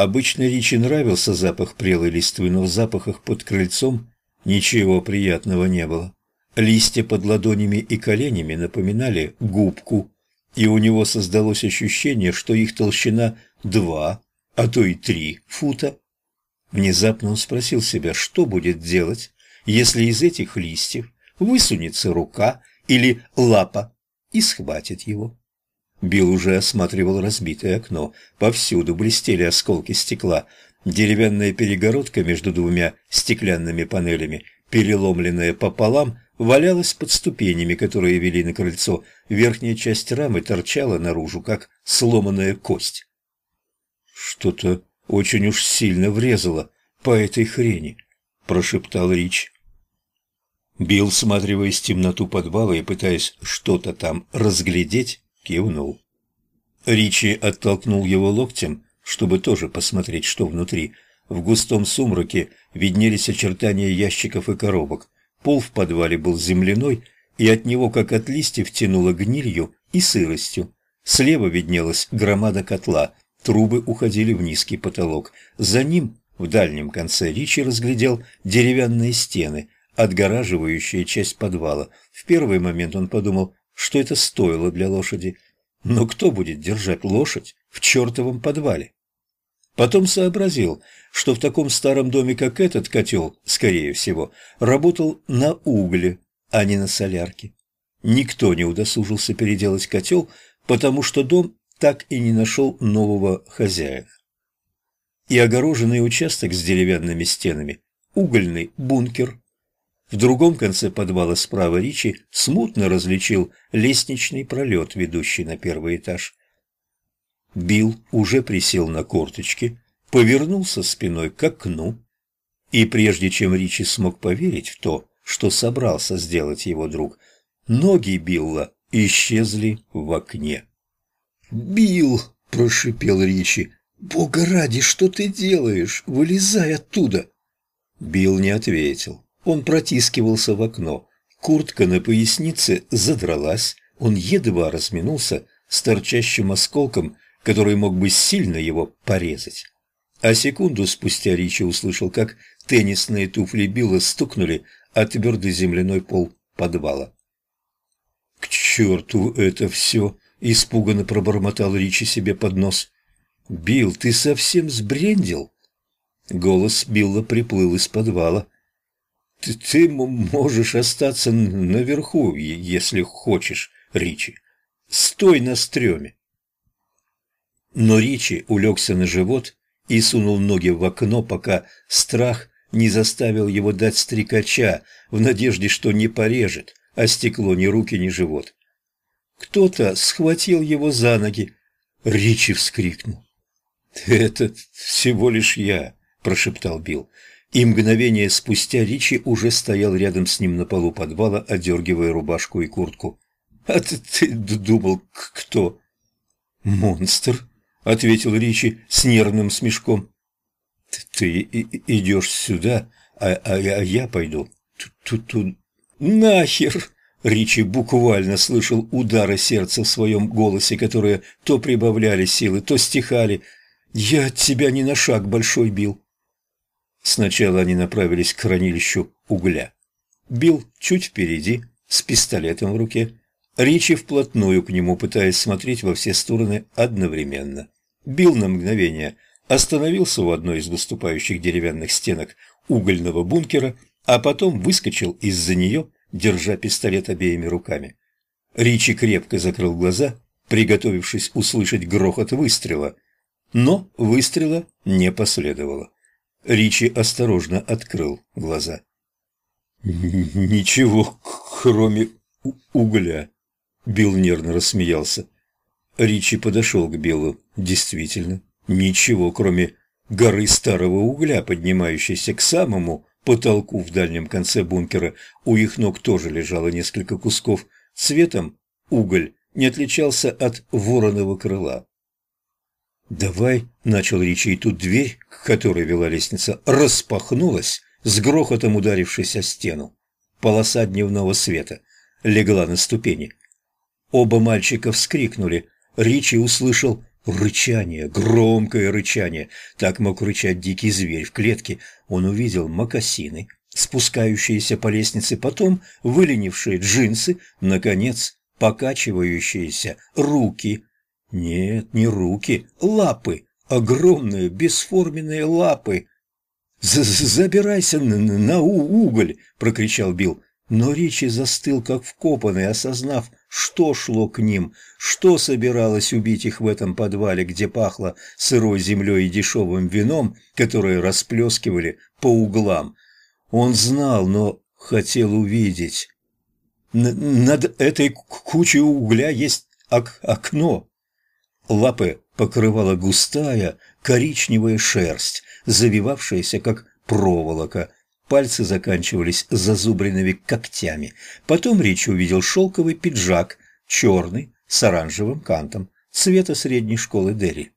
Обычно Ричи нравился запах прелой листвы, но в запахах под крыльцом ничего приятного не было. Листья под ладонями и коленями напоминали губку, и у него создалось ощущение, что их толщина два, а то и три фута. Внезапно он спросил себя, что будет делать, если из этих листьев высунется рука или лапа и схватит его. Билл уже осматривал разбитое окно. Повсюду блестели осколки стекла. Деревянная перегородка между двумя стеклянными панелями, переломленная пополам, валялась под ступенями, которые вели на крыльцо. Верхняя часть рамы торчала наружу, как сломанная кость. «Что-то очень уж сильно врезало по этой хрени», – прошептал Рич. Билл, всматриваясь в темноту подвала и пытаясь что-то там разглядеть, кивнул. Ричи оттолкнул его локтем, чтобы тоже посмотреть, что внутри. В густом сумраке виднелись очертания ящиков и коробок. Пол в подвале был земляной, и от него, как от листьев, тянуло гнилью и сыростью. Слева виднелась громада котла, трубы уходили в низкий потолок. За ним, в дальнем конце, Ричи разглядел деревянные стены – отгораживающая часть подвала. В первый момент он подумал, что это стоило для лошади. Но кто будет держать лошадь в чертовом подвале? Потом сообразил, что в таком старом доме, как этот котел, скорее всего, работал на угле, а не на солярке. Никто не удосужился переделать котел, потому что дом так и не нашел нового хозяина. И огороженный участок с деревянными стенами, угольный бункер, в другом конце подвала справа Ричи смутно различил лестничный пролет, ведущий на первый этаж. Билл уже присел на корточки, повернулся спиной к окну, и прежде чем Ричи смог поверить в то, что собрался сделать его друг, ноги Билла исчезли в окне. «Билл!» – прошипел Ричи. «Бога ради, что ты делаешь? Вылезай оттуда!» Билл не ответил. Он протискивался в окно. Куртка на пояснице задралась. Он едва разминулся с торчащим осколком, который мог бы сильно его порезать. А секунду спустя Ричи услышал, как теннисные туфли Билла стукнули о твердый земляной пол подвала. «К черту это все!» — испуганно пробормотал Ричи себе под нос. «Билл, ты совсем сбрендил?» Голос Билла приплыл из подвала. Ты, можешь остаться наверху, если хочешь, Ричи. Стой на стреме. Но Ричи улегся на живот и сунул ноги в окно, пока страх не заставил его дать стрекача в надежде, что не порежет, а стекло ни руки, ни живот. Кто-то схватил его за ноги. Ричи вскрикнул. «Это всего лишь я», – прошептал Билл и мгновение спустя Ричи уже стоял рядом с ним на полу подвала, одергивая рубашку и куртку. «А ты, ты думал, кто?» «Монстр», — ответил Ричи с нервным смешком. «Ты, ты идешь сюда, а, а, а я пойду тут-тут...» «Нахер!» Ричи буквально слышал удары сердца в своем голосе, которые то прибавляли силы, то стихали. «Я от тебя ни на шаг большой бил. Сначала они направились к хранилищу угля. Бил чуть впереди, с пистолетом в руке. Ричи вплотную к нему, пытаясь смотреть во все стороны одновременно. Бил на мгновение остановился у одной из выступающих деревянных стенок угольного бункера, а потом выскочил из-за нее, держа пистолет обеими руками. Ричи крепко закрыл глаза, приготовившись услышать грохот выстрела, но выстрела не последовало. Ричи осторожно открыл глаза. «Ничего, кроме угля», — Билл нервно рассмеялся. Ричи подошел к Биллу. Действительно, ничего, кроме горы старого угля, поднимающейся к самому потолку в дальнем конце бункера. У их ног тоже лежало несколько кусков. Цветом уголь не отличался от вороного крыла. «Давай», — начал Ричи, и тут дверь, к которой вела лестница, распахнулась, с грохотом ударившись о стену. Полоса дневного света легла на ступени. Оба мальчика вскрикнули. Ричи услышал рычание, громкое рычание. Так мог рычать дикий зверь в клетке. Он увидел мокасины, спускающиеся по лестнице, потом выленившие джинсы, наконец, покачивающиеся руки. Нет, не руки, лапы, огромные бесформенные лапы. «Забирайся на, на уголь!» – прокричал Билл. Но Ричи застыл, как вкопанный, осознав, что шло к ним, что собиралось убить их в этом подвале, где пахло сырой землей и дешевым вином, которые расплескивали по углам. Он знал, но хотел увидеть. Над этой кучей угля есть ок окно. Лапы покрывала густая коричневая шерсть, завивавшаяся, как проволока. Пальцы заканчивались зазубренными когтями. Потом Рич увидел шелковый пиджак, черный, с оранжевым кантом, цвета средней школы Дерри.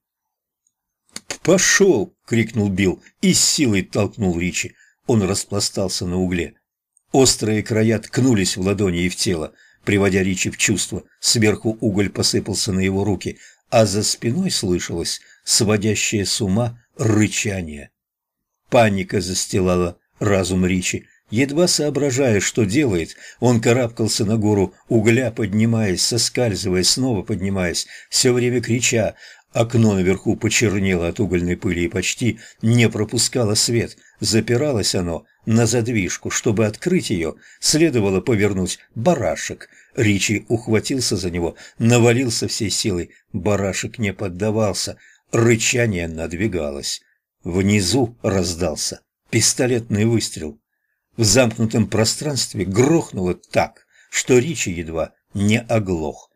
«Пошел!» — крикнул Билл и с силой толкнул Ричи. Он распластался на угле. Острые края ткнулись в ладони и в тело, приводя Ричи в чувство. Сверху уголь посыпался на его руки, а за спиной слышалось сводящее с ума рычание. Паника застилала разум Ричи. Едва соображая, что делает, он карабкался на гору угля, поднимаясь, соскальзывая, снова поднимаясь, все время крича. Окно наверху почернело от угольной пыли и почти не пропускало свет. Запиралось оно на задвижку. Чтобы открыть ее, следовало повернуть барашек. Ричи ухватился за него, навалился всей силой. Барашек не поддавался. Рычание надвигалось. Внизу раздался пистолетный выстрел. В замкнутом пространстве грохнуло так, что Ричи едва не оглох.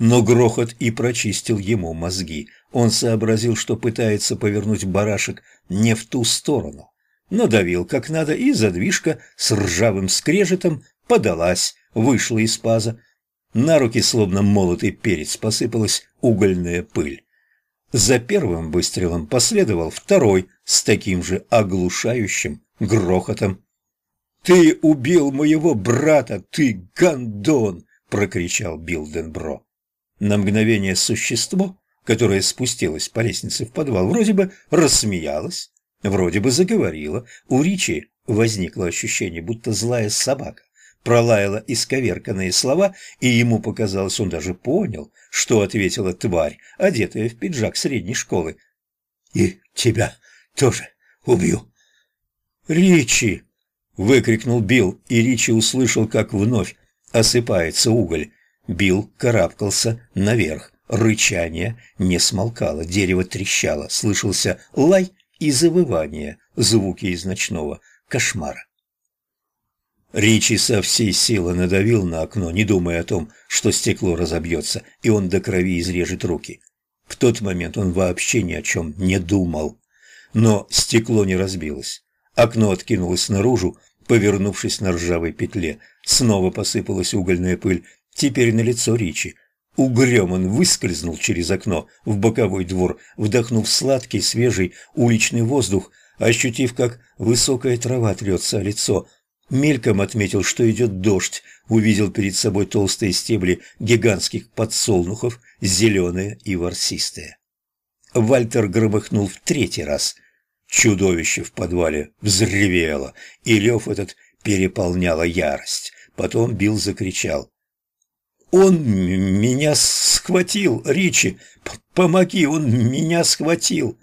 Но грохот и прочистил ему мозги. Он сообразил, что пытается повернуть барашек не в ту сторону. Надавил как надо, и задвижка с ржавым скрежетом подалась, вышла из паза. На руки, словно молотый перец, посыпалась угольная пыль. За первым выстрелом последовал второй с таким же оглушающим грохотом. «Ты убил моего брата, ты гандон!» — прокричал Билденбро. На мгновение существо, которое спустилось по лестнице в подвал, вроде бы рассмеялось, вроде бы заговорило. У Ричи возникло ощущение, будто злая собака пролаяла исковерканные слова, и ему показалось, он даже понял, что ответила тварь, одетая в пиджак средней школы. «И тебя тоже убью!» «Ричи!» — выкрикнул Билл, и Ричи услышал, как вновь осыпается уголь. Билл карабкался наверх. Рычание не смолкало, дерево трещало, слышался лай и завывание, звуки из ночного кошмара. Ричи со всей силы надавил на окно, не думая о том, что стекло разобьется, и он до крови изрежет руки. В тот момент он вообще ни о чем не думал. Но стекло не разбилось. Окно откинулось наружу, повернувшись на ржавой петле. Снова посыпалась угольная пыль, теперь на лицо Ричи. Угрем он выскользнул через окно в боковой двор, вдохнув сладкий, свежий уличный воздух, ощутив, как высокая трава трется о лицо – Мельком отметил, что идет дождь, увидел перед собой толстые стебли гигантских подсолнухов, зеленые и ворсистые. Вальтер громыхнул в третий раз. Чудовище в подвале взревело, и рев этот переполняла ярость. Потом Билл закричал. «Он меня схватил, Ричи! Помоги, он меня схватил!»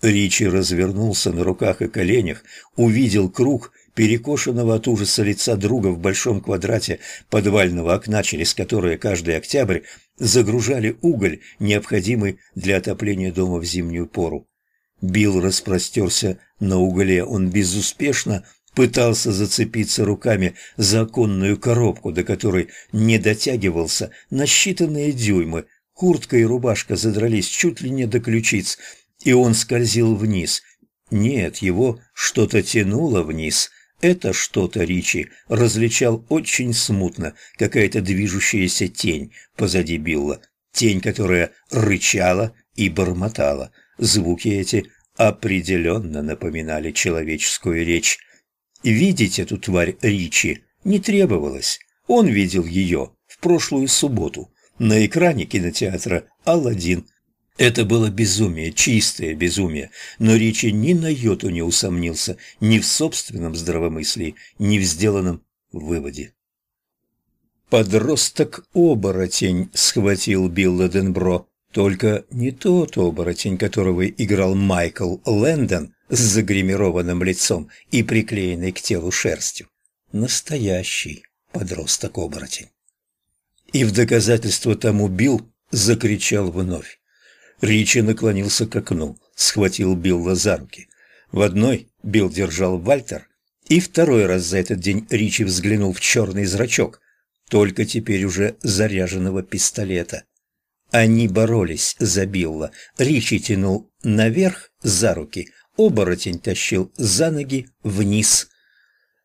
Ричи развернулся на руках и коленях, увидел круг перекошенного от ужаса лица друга в большом квадрате подвального окна, через которое каждый октябрь загружали уголь, необходимый для отопления дома в зимнюю пору. Билл распростерся на угле, он безуспешно пытался зацепиться руками за оконную коробку, до которой не дотягивался на считанные дюймы. Куртка и рубашка задрались чуть ли не до ключиц, и он скользил вниз. Нет, его что-то тянуло вниз, это что-то Ричи различал очень смутно, какая-то движущаяся тень позади Билла, тень, которая рычала и бормотала. Звуки эти определенно напоминали человеческую речь. Видеть эту тварь Ричи не требовалось. Он видел ее в прошлую субботу на экране кинотеатра «Аладдин». Это было безумие, чистое безумие, но Ричи ни на йоту не усомнился ни в собственном здравомыслии, ни в сделанном выводе. Подросток-оборотень схватил Билла Денбро, только не тот оборотень, которого играл Майкл Лэндон с загримированным лицом и приклеенной к телу шерстью. Настоящий подросток-оборотень. И в доказательство тому Билл закричал вновь. Ричи наклонился к окну, схватил Билла за руки. В одной Билл держал Вальтер, и второй раз за этот день Ричи взглянул в черный зрачок, только теперь уже заряженного пистолета. Они боролись за Билла. Ричи тянул наверх за руки, оборотень тащил за ноги вниз.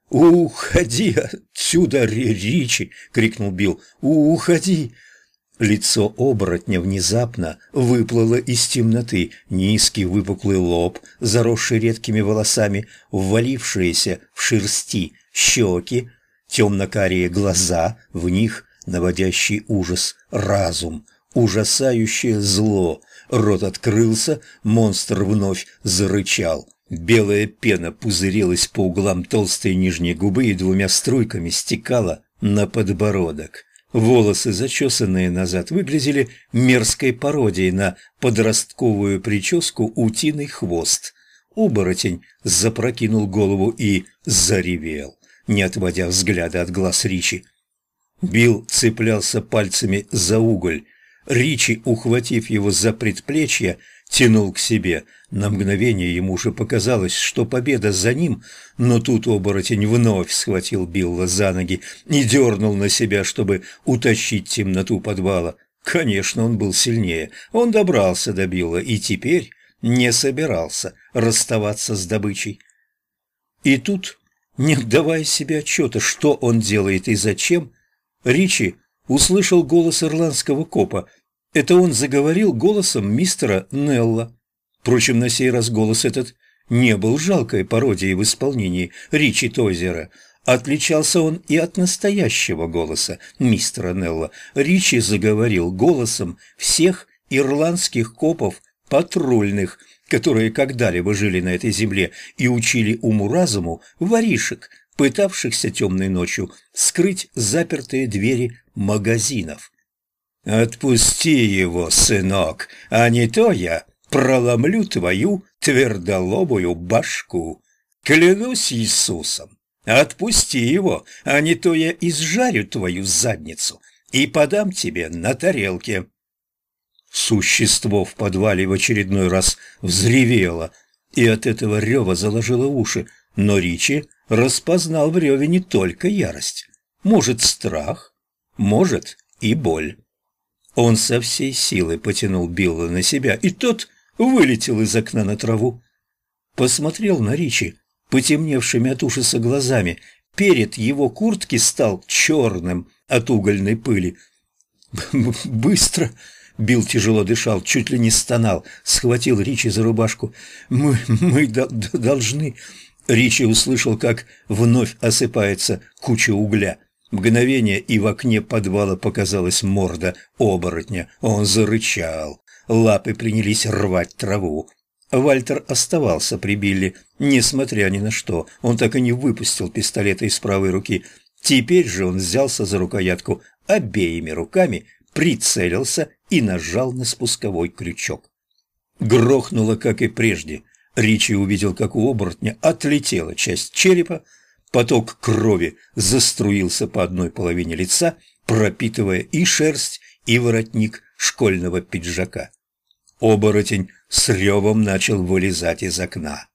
«Уходи отсюда, Ричи!» — крикнул Билл. «Уходи!» Лицо оборотня внезапно выплыло из темноты, низкий выпуклый лоб, заросший редкими волосами, ввалившиеся в шерсти щеки, темно-карие глаза, в них наводящий ужас разум, ужасающее зло. Рот открылся, монстр вновь зарычал. Белая пена пузырилась по углам толстой нижней губы и двумя струйками стекала на подбородок. Волосы, зачесанные назад, выглядели мерзкой пародией на подростковую прическу «Утиный хвост». Оборотень запрокинул голову и заревел не отводя взгляда от глаз Ричи. Билл цеплялся пальцами за уголь. Ричи, ухватив его за предплечье, тянул к себе. На мгновение ему уже показалось, что победа за ним, но тут оборотень вновь схватил Билла за ноги и дернул на себя, чтобы утащить темноту подвала. Конечно, он был сильнее. Он добрался до Билла и теперь не собирался расставаться с добычей. И тут не давая себе отчета, что он делает и зачем, Ричи услышал голос ирландского копа. Это он заговорил голосом мистера Нелла. Впрочем, на сей раз голос этот не был жалкой пародией в исполнении Ричи Тойзера. Отличался он и от настоящего голоса мистера Нелла. Ричи заговорил голосом всех ирландских копов патрульных – которые когда-либо жили на этой земле и учили уму-разуму воришек, пытавшихся темной ночью скрыть запертые двери магазинов. «Отпусти его, сынок, а не то я проломлю твою твердолобую башку. Клянусь Иисусом, отпусти его, а не то я изжарю твою задницу и подам тебе на тарелке». Существо в подвале в очередной раз взревело, и от этого рева заложило уши, но Ричи распознал в реве не только ярость. Может, страх, может и боль. Он со всей силы потянул Билла на себя, и тот вылетел из окна на траву. Посмотрел на Ричи потемневшими от ужаса глазами. Перед его куртки стал черным от угольной пыли. «Быстро!» Билл тяжело дышал, чуть ли не стонал, схватил Ричи за рубашку. «Мы... мы до должны...» Ричи услышал, как вновь осыпается куча угля. Мгновение, и в окне подвала показалась морда оборотня. Он зарычал. Лапы принялись рвать траву. Вальтер оставался при Билли, несмотря ни на что. Он так и не выпустил пистолета из правой руки. Теперь же он взялся за рукоятку обеими руками, прицелился и нажал на спусковой крючок. Грохнуло, как и прежде. Ричи увидел, как у оборотня отлетела часть черепа, поток крови заструился по одной половине лица, пропитывая и шерсть, и воротник школьного пиджака. Оборотень с ревом начал вылезать из окна.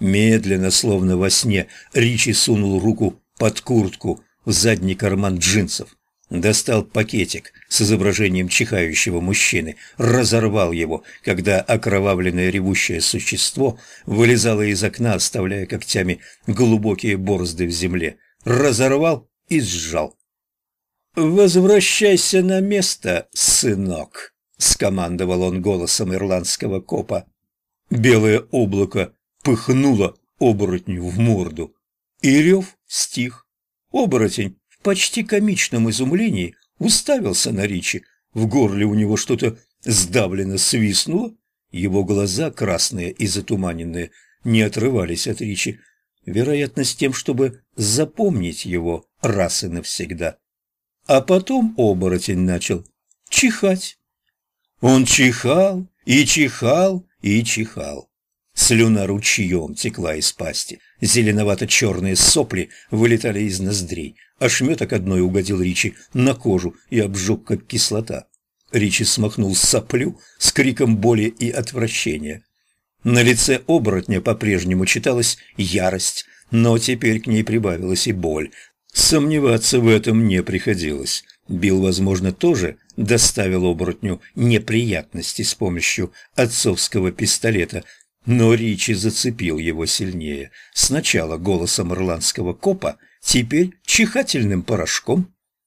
Медленно, словно во сне, Ричи сунул руку под куртку в задний карман джинсов достал пакетик с изображением чихающего мужчины, разорвал его, когда окровавленное ревущее существо вылезало из окна, оставляя когтями глубокие борозды в земле, разорвал и сжал. «Возвращайся на место, сынок», — скомандовал он голосом ирландского копа. Белое облако пыхнуло оборотню в морду, и рев стих. Оборотень почти комичном изумлении уставился на Ричи. В горле у него что-то сдавленно свистнула, его глаза, красные и затуманенные, не отрывались от Ричи, вероятно, с тем, чтобы запомнить его раз и навсегда. А потом оборотень начал чихать. Он чихал и чихал и чихал. Слюна ручьем текла из пасти, зеленовато-черные сопли вылетали из ноздрей, ошметок одной угодил Ричи на кожу и обжег, как кислота. Ричи смахнул соплю с криком боли и отвращения. На лице оборотня по-прежнему читалась ярость, но теперь к ней прибавилась и боль. Сомневаться в этом не приходилось. Билл, возможно, тоже доставил оборотню неприятности с помощью отцовского пистолета, но Ричи зацепил его сильнее. Сначала голосом ирландского копа, теперь чихательным порошком